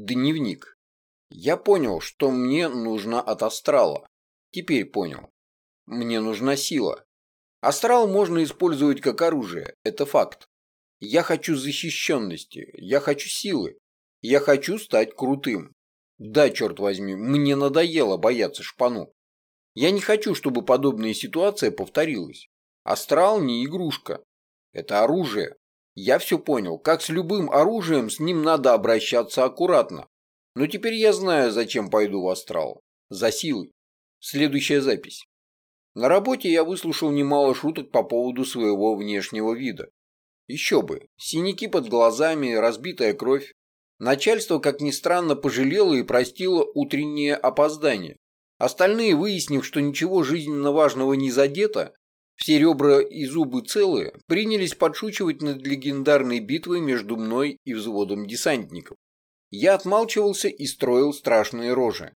Дневник. Я понял, что мне нужно от астрала. Теперь понял. Мне нужна сила. Астрал можно использовать как оружие, это факт. Я хочу защищенности, я хочу силы, я хочу стать крутым. Да, черт возьми, мне надоело бояться шпану. Я не хочу, чтобы подобная ситуация повторилась. Астрал не игрушка. Это оружие. Я все понял. Как с любым оружием, с ним надо обращаться аккуратно. Но теперь я знаю, зачем пойду в астрал. За силой. Следующая запись. На работе я выслушал немало шуток по поводу своего внешнего вида. Еще бы. Синяки под глазами, разбитая кровь. Начальство, как ни странно, пожалело и простило утреннее опоздание. Остальные, выяснив, что ничего жизненно важного не задето, все ребра и зубы целые, принялись подшучивать над легендарной битвой между мной и взводом десантников. Я отмалчивался и строил страшные рожи.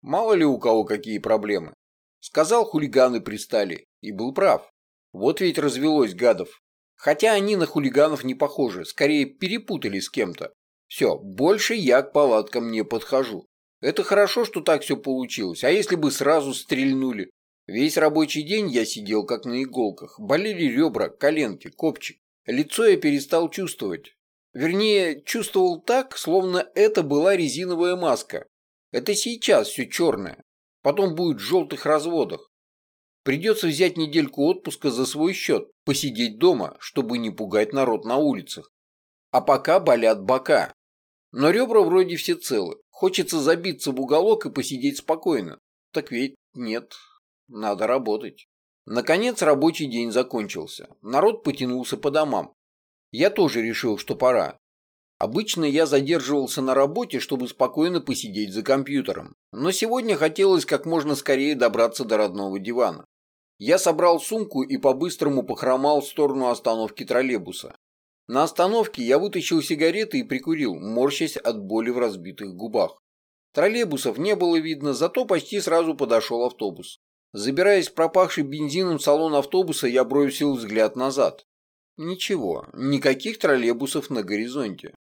Мало ли у кого какие проблемы. Сказал, хулиганы пристали, и был прав. Вот ведь развелось гадов. Хотя они на хулиганов не похожи, скорее перепутали с кем-то. Все, больше я к палаткам не подхожу. Это хорошо, что так все получилось, а если бы сразу стрельнули? Весь рабочий день я сидел как на иголках. Болели ребра, коленки, копчик. Лицо я перестал чувствовать. Вернее, чувствовал так, словно это была резиновая маска. Это сейчас все черное. Потом будет в желтых разводах. Придется взять недельку отпуска за свой счет, посидеть дома, чтобы не пугать народ на улицах. А пока болят бока. Но ребра вроде все целы. Хочется забиться в уголок и посидеть спокойно. Так ведь нет, надо работать. Наконец рабочий день закончился. Народ потянулся по домам. Я тоже решил, что пора. Обычно я задерживался на работе, чтобы спокойно посидеть за компьютером. Но сегодня хотелось как можно скорее добраться до родного дивана. Я собрал сумку и по-быстрому похромал в сторону остановки троллейбуса. На остановке я вытащил сигареты и прикурил, морщась от боли в разбитых губах. Троллейбусов не было видно, зато почти сразу подошел автобус. Забираясь в пропахший бензином салон автобуса, я бросил взгляд назад. Ничего, никаких троллейбусов на горизонте.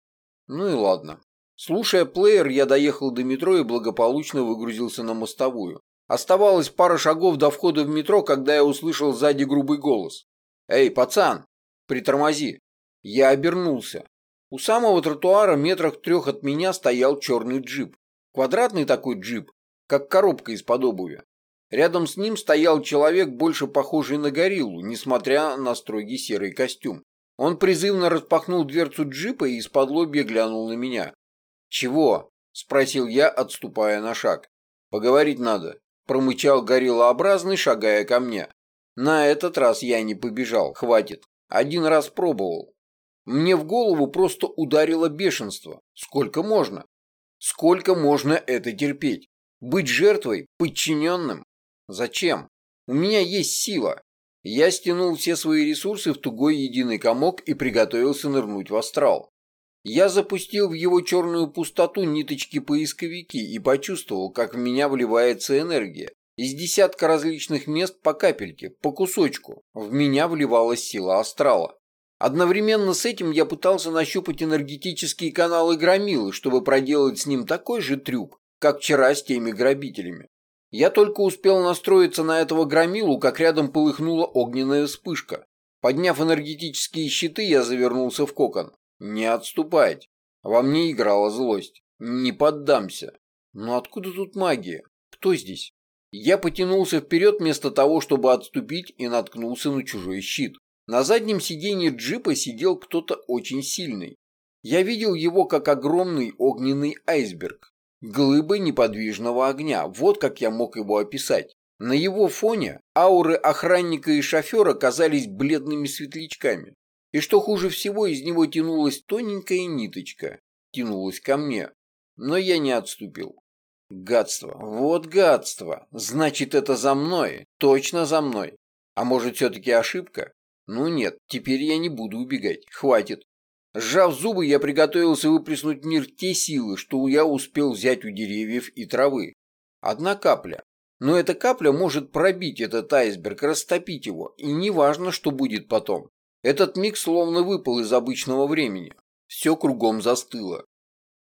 Ну и ладно. Слушая плеер, я доехал до метро и благополучно выгрузился на мостовую. Оставалось пара шагов до входа в метро, когда я услышал сзади грубый голос. «Эй, пацан, притормози!» Я обернулся. У самого тротуара метрах трех от меня стоял черный джип. Квадратный такой джип, как коробка из-под обуви. Рядом с ним стоял человек, больше похожий на гориллу, несмотря на строгий серый костюм. Он призывно распахнул дверцу джипа и из-под лобья глянул на меня. «Чего?» – спросил я, отступая на шаг. «Поговорить надо», – промычал гориллообразный, шагая ко мне. На этот раз я не побежал, хватит. Один раз пробовал. Мне в голову просто ударило бешенство. Сколько можно? Сколько можно это терпеть? Быть жертвой, подчиненным? Зачем? У меня есть сила. Я стянул все свои ресурсы в тугой единый комок и приготовился нырнуть в астрал. Я запустил в его черную пустоту ниточки-поисковики и почувствовал, как в меня вливается энергия. Из десятка различных мест по капельке, по кусочку, в меня вливалась сила астрала. Одновременно с этим я пытался нащупать энергетические каналы громилы, чтобы проделать с ним такой же трюк, как вчера с теми грабителями. Я только успел настроиться на этого громилу, как рядом полыхнула огненная вспышка. Подняв энергетические щиты, я завернулся в кокон. Не отступать. Во мне играла злость. Не поддамся. Но откуда тут магия? Кто здесь? Я потянулся вперед вместо того, чтобы отступить, и наткнулся на чужой щит. На заднем сиденье джипа сидел кто-то очень сильный. Я видел его как огромный огненный айсберг. Глыбы неподвижного огня, вот как я мог его описать. На его фоне ауры охранника и шофера казались бледными светлячками. И что хуже всего, из него тянулась тоненькая ниточка. Тянулась ко мне. Но я не отступил. Гадство. Вот гадство. Значит, это за мной. Точно за мной. А может, все-таки ошибка? Ну нет, теперь я не буду убегать. Хватит. Сжав зубы, я приготовился выплеснуть в мир те силы, что я успел взять у деревьев и травы. Одна капля. Но эта капля может пробить этот айсберг, растопить его, и неважно, что будет потом. Этот миг словно выпал из обычного времени. Все кругом застыло.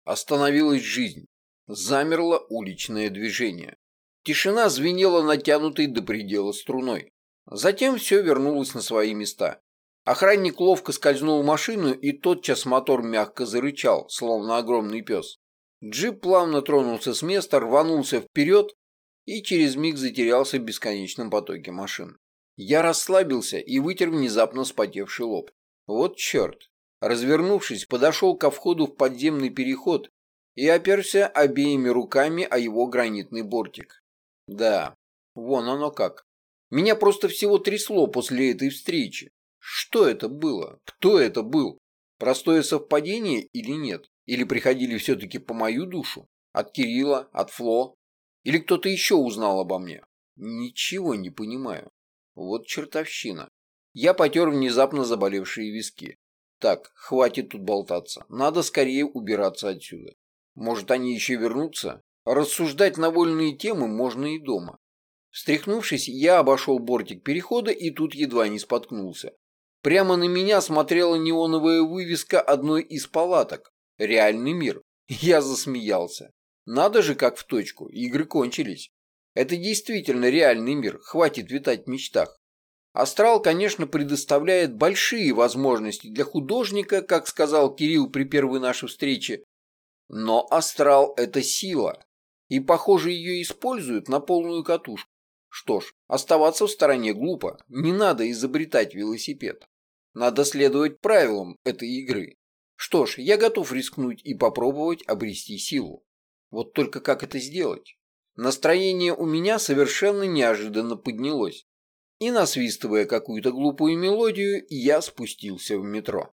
Остановилась жизнь. Замерло уличное движение. Тишина звенела натянутой до предела струной. Затем все вернулось на свои места. Охранник ловко скользнул в машину, и тотчас мотор мягко зарычал, словно огромный пес. Джип плавно тронулся с места, рванулся вперед и через миг затерялся в бесконечном потоке машин. Я расслабился и вытер внезапно спотевший лоб. Вот черт. Развернувшись, подошел ко входу в подземный переход и оперся обеими руками о его гранитный бортик. Да, вон оно как. Меня просто всего трясло после этой встречи. Что это было? Кто это был? Простое совпадение или нет? Или приходили все-таки по мою душу? От Кирилла, от Фло? Или кто-то еще узнал обо мне? Ничего не понимаю. Вот чертовщина. Я потер внезапно заболевшие виски. Так, хватит тут болтаться. Надо скорее убираться отсюда. Может, они еще вернутся? Рассуждать на вольные темы можно и дома. Встряхнувшись, я обошел бортик перехода и тут едва не споткнулся. Прямо на меня смотрела неоновая вывеска одной из палаток. Реальный мир. Я засмеялся. Надо же, как в точку. Игры кончились. Это действительно реальный мир. Хватит витать в мечтах. Астрал, конечно, предоставляет большие возможности для художника, как сказал Кирилл при первой нашей встрече. Но астрал – это сила. И, похоже, ее используют на полную катушку. Что ж, оставаться в стороне глупо. Не надо изобретать велосипед. Надо следовать правилам этой игры. Что ж, я готов рискнуть и попробовать обрести силу. Вот только как это сделать? Настроение у меня совершенно неожиданно поднялось и, насвистывая какую-то глупую мелодию, я спустился в метро.